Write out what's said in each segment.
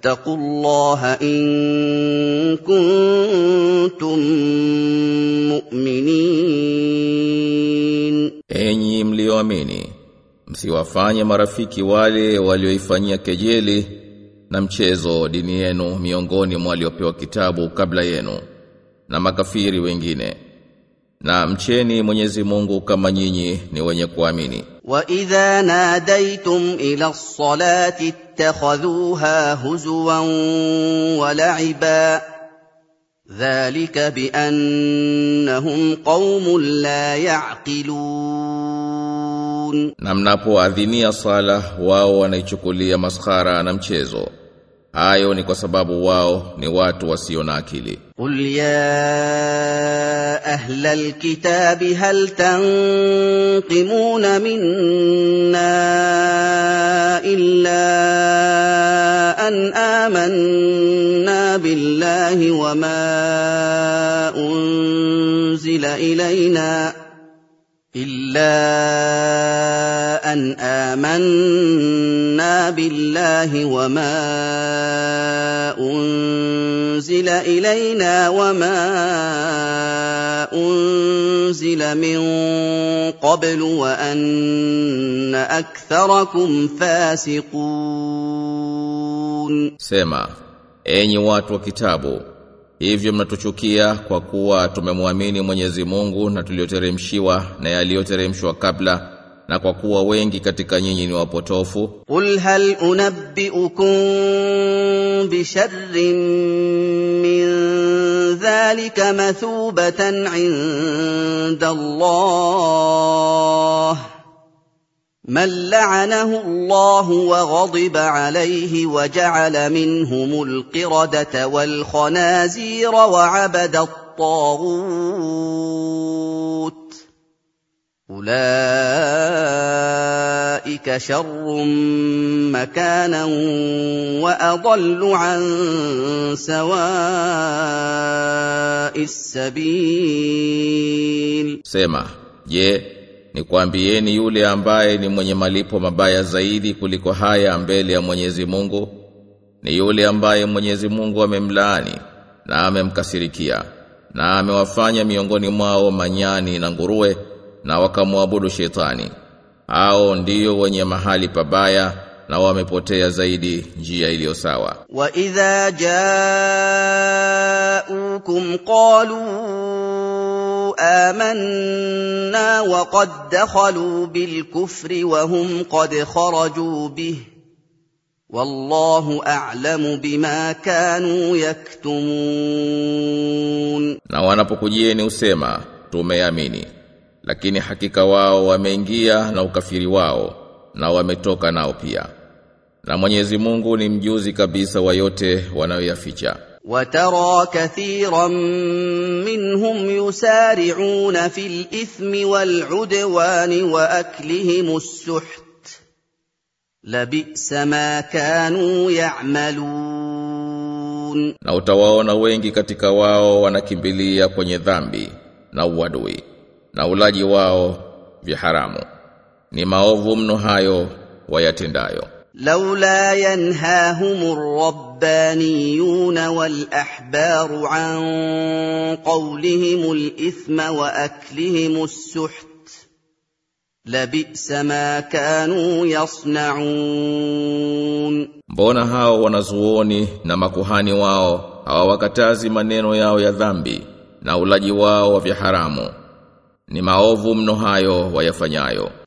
واتقوا الله ان كنتم مؤمنين Enyi mlioamini, msiwafanye marafiki wale walioifanyia kejeli na mchezo dini yenu miongoni mwa waliopewa kitabu kabla yenu na makafiri wengine. Na mcheni Mwenyezi Mungu kama nyinyi ni wenye kuamini. واذا ناديتم الى الصلاه اتخذوها هزوا ولعبا ذلك بانهم قوم لا يعقلون Na mnapoadhinia sala wao wanaichukulia maskhara na mchezo. Hayo ni kwa sababu wao ni watu wasio na akili. قل يا أهل الكتاب هل تنقمون منا الا ان امنا بالله وما انزل الينا إلا أن آمنا بالله وما أنزل إلينا وما أنزل من قبل وأن أكثركم فاسقون. Sema, enyi watu wa kitabu, Hivyo mnatuchukia kwa kuwa tumemwamini Mwenyezi Mungu na tuliyoteremshiwa na yaliyoteremshwa kabla na kwa kuwa wengi katika nyinyi ni wapotofu. Qul hal unabbiukum bi sharrin min dhalika mathubatan 'inda Allah من لعنه الله وغضب عليه وجعل منهم القردة والخنازير وعبد الطاغوت. أولئك شر مكانا وأضل عن سواء السبيل. Sema, je, ni kuambieni yule ambaye ni mwenye malipo mabaya zaidi kuliko haya mbele ya Mwenyezi Mungu ni yule ambaye Mwenyezi Mungu amemlaani na amemkasirikia na amewafanya miongoni mwao manyani na nguruwe na wakamwabudu shetani. Hao ndiyo wenye mahali pabaya na wamepotea zaidi njia iliyo sawa. Wa idha ja'ukum qalu امنا وقد دخلوا بالكفر وهم قد خرجوا به والله اعلم بما كانوا يكتمون Na wanapokujieni usema tumeamini lakini hakika wao wameingia na ukafiri wao na wametoka nao pia. Na Mwenyezi Mungu ni mjuzi kabisa wa yote wanayoyaficha. وترى كثيرا منهم يسارعون في الاثم والعدوان واكلهم السحت لبئس ما كانوا يعملون Na utawaona wengi katika wao wanakimbilia kwenye dhambi na uadui na ulaji wao vya haramu. Ni maovu mno hayo wayatendayo. لولا ينهاهم الربانيون والاحبار عن قولهم الاثم واكلهم السحت لبئس ما كانوا يصنعون Mbona hao wanazuoni na makuhani wao hawawakatazi maneno yao ya dhambi na ulaji wao wa vya haramu? Ni maovu mno hayo wayafanyayo.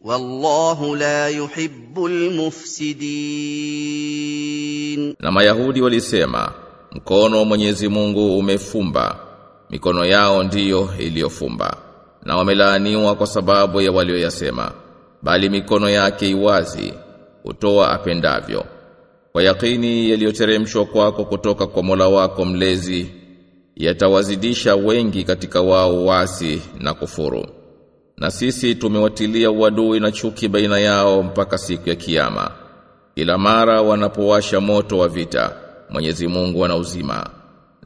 Wallahu la yuhibbul mufsidin. Na Mayahudi walisema mkono wa Mwenyezi Mungu umefumba mikono yao ndiyo iliyofumba na wamelaaniwa kwa sababu ya walioyasema bali mikono yake iwazi hutoa apendavyo kwa yakini yaliyoteremshwa kwako kutoka kwa Mola wako mlezi yatawazidisha wengi katika wao wasi na kufuru na sisi tumewatilia uadui na chuki baina yao mpaka siku ya kiyama. Kila mara wanapowasha moto wa vita, Mwenyezi Mungu anauzima.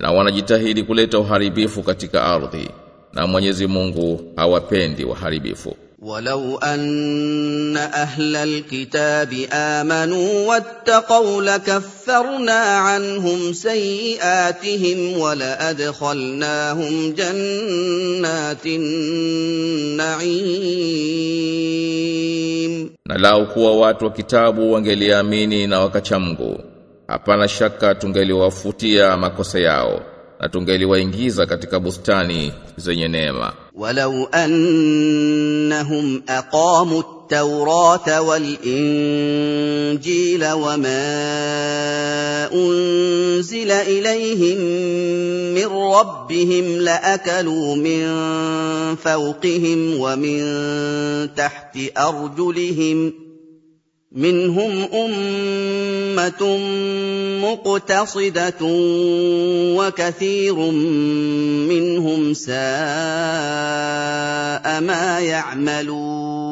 Na wanajitahidi kuleta uharibifu katika ardhi, na Mwenyezi Mungu hawapendi waharibifu. ولو أن أهل الكتاب آمنوا واتقوا لكفرنا عنهم سيئاتهم ولأدخلناهم جنات النعيم Na lau kuwa watu wa kitabu wangeliamini na wakacha Mungu, hapana shaka tungeliwafutia makosa yao na tungeliwaingiza katika bustani zenye neema. ولو أنهم أقاموا التوراة والإنجيل وما أنزل إليهم من ربهم لأكلوا من فوقهم ومن تحت أرجلهم منهم أمة مقتصدة وكثير منهم ساء ما يعملون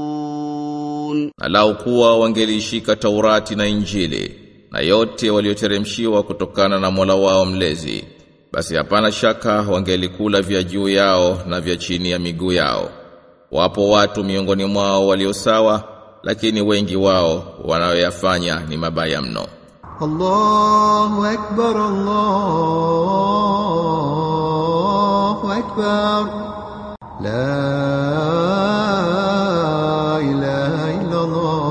Na lau kuwa wangelishika Taurati na Injili na yote walioteremshiwa kutokana na Mola wao mlezi, basi hapana shaka wangelikula vya juu yao na vya chini ya miguu yao. Wapo watu miongoni mwao walio sawa, lakini wengi wao wanayoyafanya ni mabaya mno. Allahu akbar Allahu akbar. La ilaha illa Allah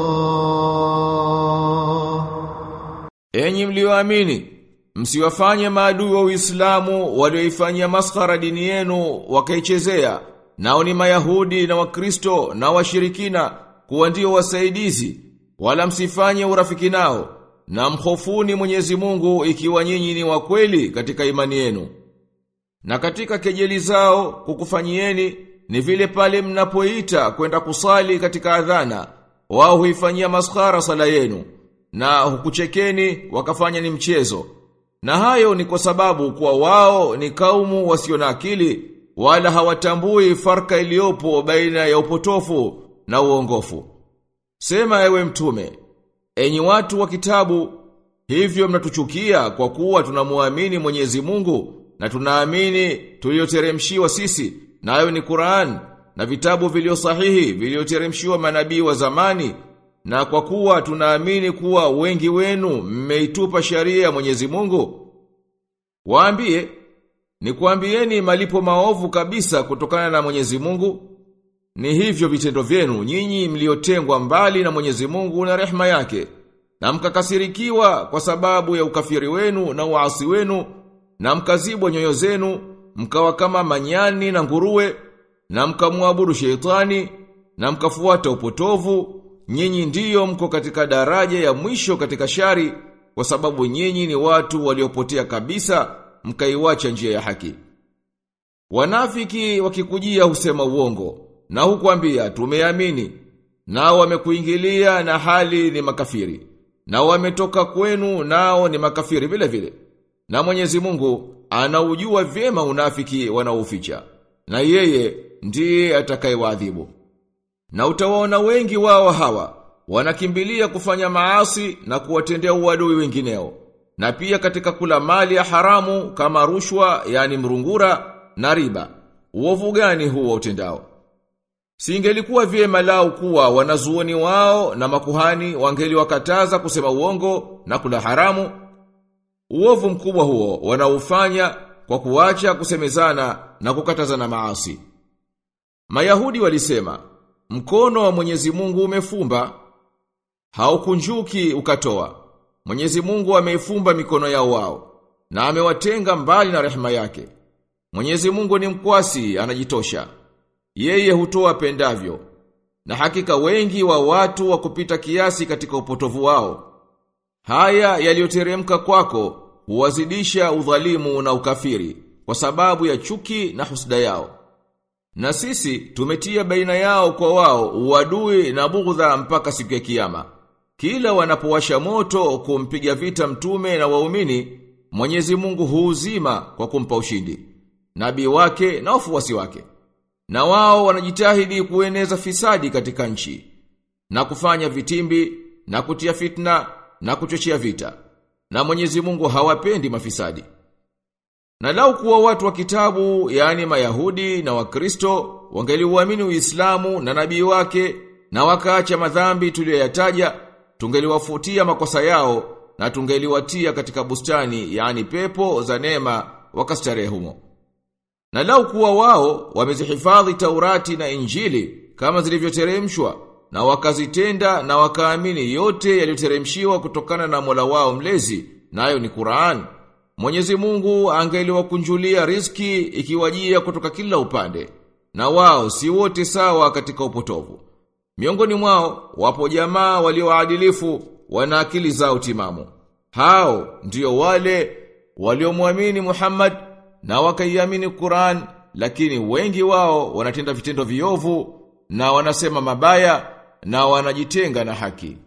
Enyi mlioamini msiwafanye maadui wa Uislamu walioifanyia maskara dini yenu wakaichezea nao ni Mayahudi na Wakristo na washirikina kuwa ndio wasaidizi, wala msifanye urafiki nao, na mhofuni Mwenyezi Mungu ikiwa nyinyi ni wakweli katika imani yenu. Na katika kejeli zao kukufanyieni ni vile pale mnapoita kwenda kusali katika adhana, wao huifanyia maskhara sala yenu na hukuchekeni wakafanya ni mchezo. Na hayo ni kwa sababu kwa wao ni kaumu wasio na akili wala hawatambui farka iliyopo baina ya upotofu na uongofu. Sema ewe mtume, enyi watu wa kitabu, hivyo mnatuchukia kwa kuwa tunamuamini Mwenyezi Mungu na tunaamini tuliyoteremshiwa sisi, nayo ni Qur'an na vitabu vilio sahihi vilioteremshiwa manabii wa zamani na kwa kuwa tunaamini kuwa wengi wenu mmeitupa sharia ya Mwenyezi Mungu. Waambie, ni kuambieni malipo maovu kabisa kutokana na Mwenyezi Mungu. Ni hivyo vitendo vyenu nyinyi mliotengwa mbali na Mwenyezi Mungu na rehema yake. Na mkakasirikiwa kwa sababu ya ukafiri wenu na uasi wenu na mkazibwa nyoyo zenu mkawa kama manyani na nguruwe na mkamwabudu sheitani na mkafuata upotovu nyinyi ndiyo mko katika daraja ya mwisho katika shari kwa sababu nyinyi ni watu waliopotea kabisa mkaiwacha njia ya haki. Wanafiki wakikujia husema uongo na hukwambia tumeamini nao wamekuingilia na hali ni makafiri na wametoka kwenu nao ni makafiri vile vile. Na Mwenyezi Mungu anaujua vyema unafiki wanaoficha na yeye ndiye atakayewaadhibu. Na utawaona wengi wao hawa wanakimbilia kufanya maasi na kuwatendea uadui wengineo. Na pia katika kula mali ya haramu kama rushwa yani mrungura na riba. Uovu gani huo utendao? Singelikuwa vyema lao kuwa wanazuoni wao na makuhani wangeli wakataza kusema uongo na kula haramu. Uovu mkubwa huo wanaufanya kwa kuacha kusemezana na kukataza na maasi. Mayahudi walisema, mkono wa Mwenyezi Mungu umefumba, haukunjuki ukatoa. Mwenyezi Mungu ameifumba mikono yao wao na amewatenga mbali na rehema yake. Mwenyezi Mungu ni mkwasi, anajitosha. Yeye hutoa pendavyo. Na hakika wengi wa watu wa kupita kiasi katika upotovu wao. Haya yaliyoteremka kwako huwazidisha udhalimu na ukafiri kwa sababu ya chuki na husda yao. Na sisi tumetia baina yao kwa wao uadui na bugdha mpaka siku ya kiyama. Kila wanapowasha moto kumpiga vita mtume na waumini, Mwenyezi Mungu huuzima kwa kumpa ushindi. Nabii wake na wafuasi wake. Na wao wanajitahidi kueneza fisadi katika nchi na kufanya vitimbi na kutia fitna na kuchochea vita. Na Mwenyezi Mungu hawapendi mafisadi. Na lau kuwa watu wa kitabu, yani Mayahudi na Wakristo, wangeliuamini Uislamu na nabii wake na wakaacha madhambi tuliyoyataja, tungeliwafutia makosa yao na tungeliwatia katika bustani, yani pepo za neema wakastarehe humo. Na lau kuwa wao wamezihifadhi Taurati na Injili kama zilivyoteremshwa na wakazitenda na wakaamini yote yaliyoteremshiwa kutokana na Mola wao mlezi nayo ni Qur'an. Mwenyezi Mungu angeliwakunjulia riski ikiwajia kutoka kila upande. Na wao si wote sawa katika upotovu. Miongoni mwao wapo jamaa walioadilifu wana akili zao timamu. Hao ndio wale waliomwamini Muhammad na wakaiamini Qur'an lakini wengi wao wanatenda vitendo viovu na wanasema mabaya na wanajitenga na haki.